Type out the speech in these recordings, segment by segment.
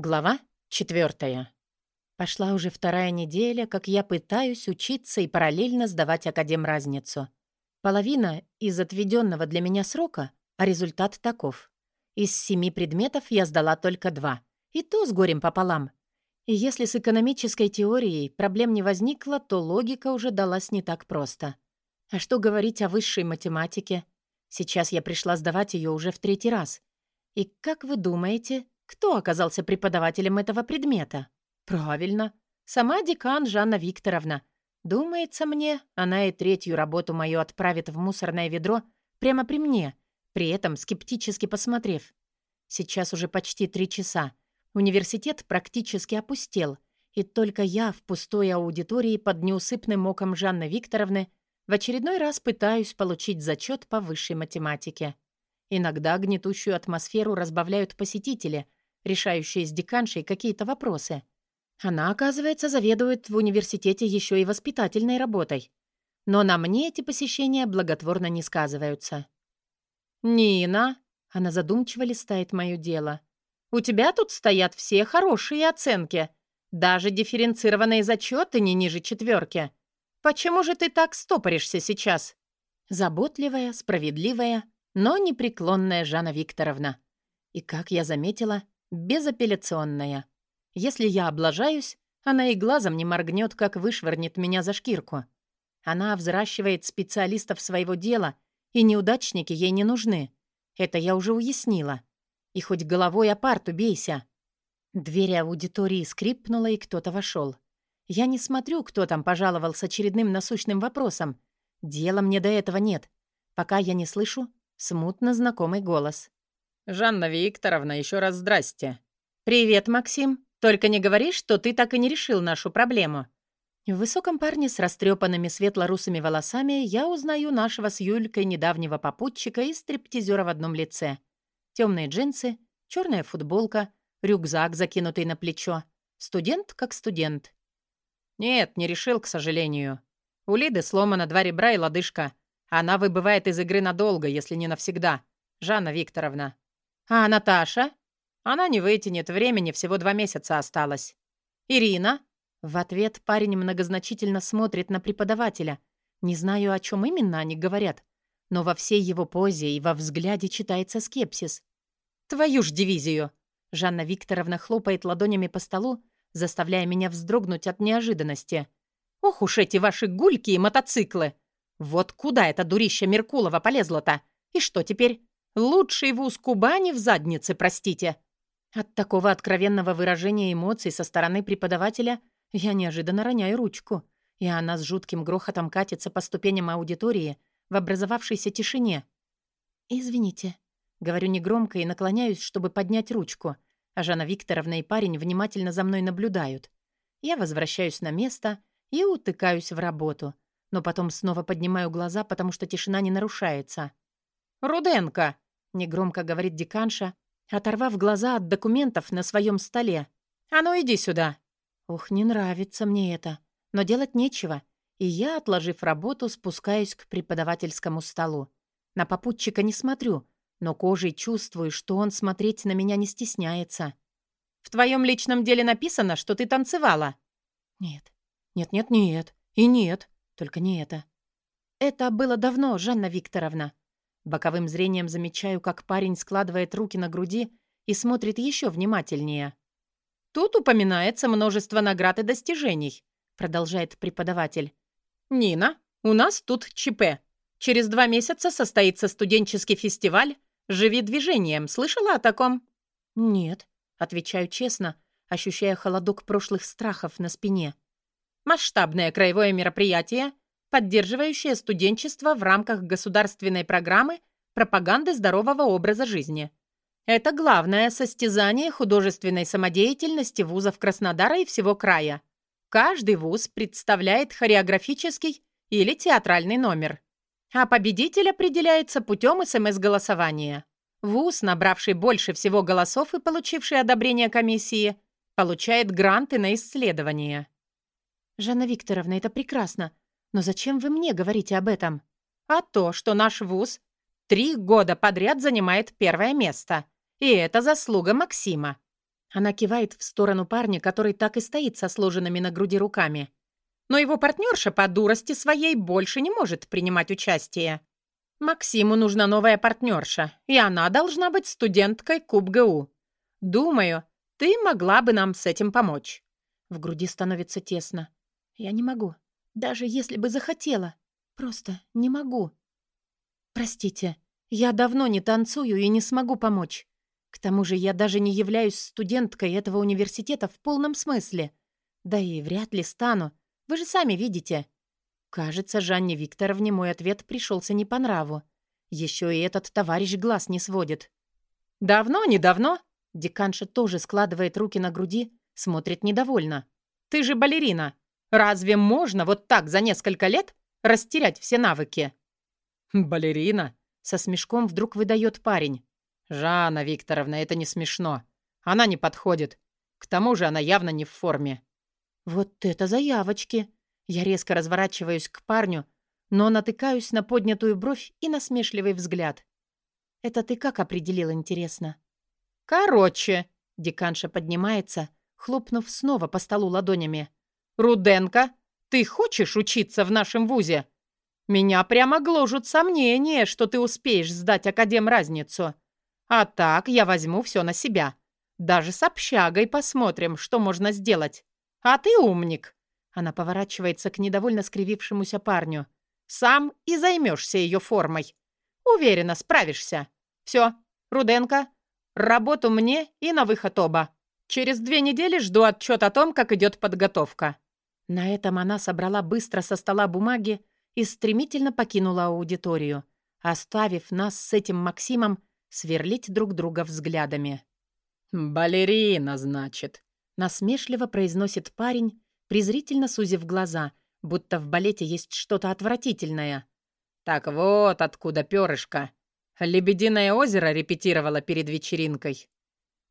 Глава четвертая. Пошла уже вторая неделя, как я пытаюсь учиться и параллельно сдавать академразницу. Половина из отведенного для меня срока, а результат таков. Из семи предметов я сдала только два. И то с горем пополам. И если с экономической теорией проблем не возникло, то логика уже далась не так просто. А что говорить о высшей математике? Сейчас я пришла сдавать ее уже в третий раз. И как вы думаете, кто оказался преподавателем этого предмета? Правильно, сама декан Жанна Викторовна. Думается мне, она и третью работу мою отправит в мусорное ведро прямо при мне, при этом скептически посмотрев. Сейчас уже почти три часа. Университет практически опустел, и только я в пустой аудитории под неусыпным оком Жанны Викторовны в очередной раз пытаюсь получить зачет по высшей математике. Иногда гнетущую атмосферу разбавляют посетители — решающие с деканшей какие-то вопросы. Она, оказывается, заведует в университете еще и воспитательной работой. Но на мне эти посещения благотворно не сказываются. «Нина», — она задумчиво листает мое дело, «у тебя тут стоят все хорошие оценки, даже дифференцированные зачеты не ниже четверки. Почему же ты так стопоришься сейчас?» Заботливая, справедливая, но непреклонная Жанна Викторовна. И, как я заметила, Безапелляционная. Если я облажаюсь, она и глазом не моргнет, как вышвырнет меня за шкирку. Она взращивает специалистов своего дела, и неудачники ей не нужны. Это я уже уяснила. И хоть головой о парту бейся. Дверь аудитории скрипнула, и кто-то вошел. Я не смотрю, кто там пожаловал с очередным насущным вопросом. Дела мне до этого нет. Пока я не слышу смутно знакомый голос. «Жанна Викторовна, еще раз здрасте». «Привет, Максим. Только не говори, что ты так и не решил нашу проблему». В высоком парне с растрепанными светло-русыми волосами я узнаю нашего с Юлькой недавнего попутчика и стриптизера в одном лице. Темные джинсы, черная футболка, рюкзак, закинутый на плечо. Студент как студент. «Нет, не решил, к сожалению. У Лиды сломана два ребра и лодыжка. Она выбывает из игры надолго, если не навсегда. Жанна Викторовна, «А Наташа?» «Она не вытянет, времени всего два месяца осталось». «Ирина?» В ответ парень многозначительно смотрит на преподавателя. Не знаю, о чем именно они говорят, но во всей его позе и во взгляде читается скепсис. «Твою ж дивизию!» Жанна Викторовна хлопает ладонями по столу, заставляя меня вздрогнуть от неожиданности. «Ох уж эти ваши гульки и мотоциклы! Вот куда эта дурища Меркулова полезла-то? И что теперь? Лучший вуз Кубани в заднице, простите. От такого откровенного выражения эмоций со стороны преподавателя я неожиданно роняю ручку, и она с жутким грохотом катится по ступеням аудитории в образовавшейся тишине. «Извините», — говорю негромко и наклоняюсь, чтобы поднять ручку, а Жанна Викторовна и парень внимательно за мной наблюдают. Я возвращаюсь на место и утыкаюсь в работу, но потом снова поднимаю глаза, потому что тишина не нарушается. «Руденко!» Негромко говорит деканша, оторвав глаза от документов на своем столе. «А ну иди сюда!» Ух, не нравится мне это, но делать нечего, и я, отложив работу, спускаюсь к преподавательскому столу. На попутчика не смотрю, но кожей чувствую, что он смотреть на меня не стесняется. «В твоем личном деле написано, что ты танцевала?» «Нет, нет-нет-нет, и нет, только не это». «Это было давно, Жанна Викторовна», Боковым зрением замечаю, как парень складывает руки на груди и смотрит еще внимательнее. «Тут упоминается множество наград и достижений», продолжает преподаватель. «Нина, у нас тут ЧП. Через два месяца состоится студенческий фестиваль «Живи движением». Слышала о таком?» «Нет», — отвечаю честно, ощущая холодок прошлых страхов на спине. «Масштабное краевое мероприятие, поддерживающее студенчество в рамках государственной программы пропаганды здорового образа жизни. Это главное состязание художественной самодеятельности вузов Краснодара и всего края. Каждый вуз представляет хореографический или театральный номер. А победитель определяется путем СМС-голосования. Вуз, набравший больше всего голосов и получивший одобрение комиссии, получает гранты на исследование. «Жанна Викторовна, это прекрасно. Но зачем вы мне говорите об этом? А то, что наш вуз три года подряд занимает первое место. И это заслуга Максима. Она кивает в сторону парня, который так и стоит со сложенными на груди руками. Но его партнерша по дурости своей больше не может принимать участие. Максиму нужна новая партнерша, и она должна быть студенткой КубГУ. Думаю, ты могла бы нам с этим помочь. В груди становится тесно. Я не могу. Даже если бы захотела. Просто не могу. Простите, я давно не танцую и не смогу помочь. К тому же я даже не являюсь студенткой этого университета в полном смысле. Да и вряд ли стану. Вы же сами видите. Кажется, Жанне Викторовне мой ответ пришелся не по нраву. Еще и этот товарищ глаз не сводит. «Давно, недавно?» Деканша тоже складывает руки на груди, смотрит недовольно. «Ты же балерина. Разве можно вот так за несколько лет растерять все навыки?» «Балерина?» — со смешком вдруг выдает парень. «Жанна Викторовна, это не смешно. Она не подходит. К тому же она явно не в форме». «Вот это заявочки!» Я резко разворачиваюсь к парню, но натыкаюсь на поднятую бровь и насмешливый взгляд. «Это ты как определил, интересно?» «Короче», — деканша поднимается, хлопнув снова по столу ладонями. «Руденко, ты хочешь учиться в нашем вузе? Меня прямо гложут сомнения, что ты успеешь сдать академ разницу. А так я возьму все на себя. Даже с общагой посмотрим, что можно сделать. А ты умник». Она поворачивается к недовольно скривившемуся парню. «Сам и займешься ее формой. Уверена, справишься. Все, Руденко, работу мне и на выход оба. Через две недели жду отчет о том, как идет подготовка». На этом она собрала быстро со стола бумаги и стремительно покинула аудиторию, оставив нас с этим Максимом сверлить друг друга взглядами. «Балерина, значит», — насмешливо произносит парень, презрительно сузив глаза, будто в балете есть что-то отвратительное. «Так вот откуда перышко. Лебединое озеро репетировала перед вечеринкой».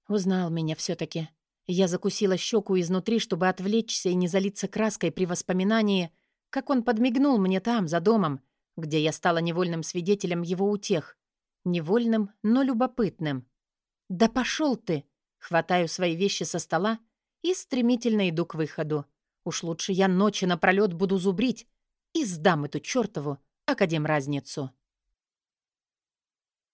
Узнал меня все таки Я закусила щеку изнутри, чтобы отвлечься и не залиться краской при воспоминании, как он подмигнул мне там, за домом, где я стала невольным свидетелем его утех. Невольным, но любопытным. «Да пошел ты!» Хватаю свои вещи со стола и стремительно иду к выходу. Уж лучше я ночи напролет буду зубрить и сдам эту чертову академразницу.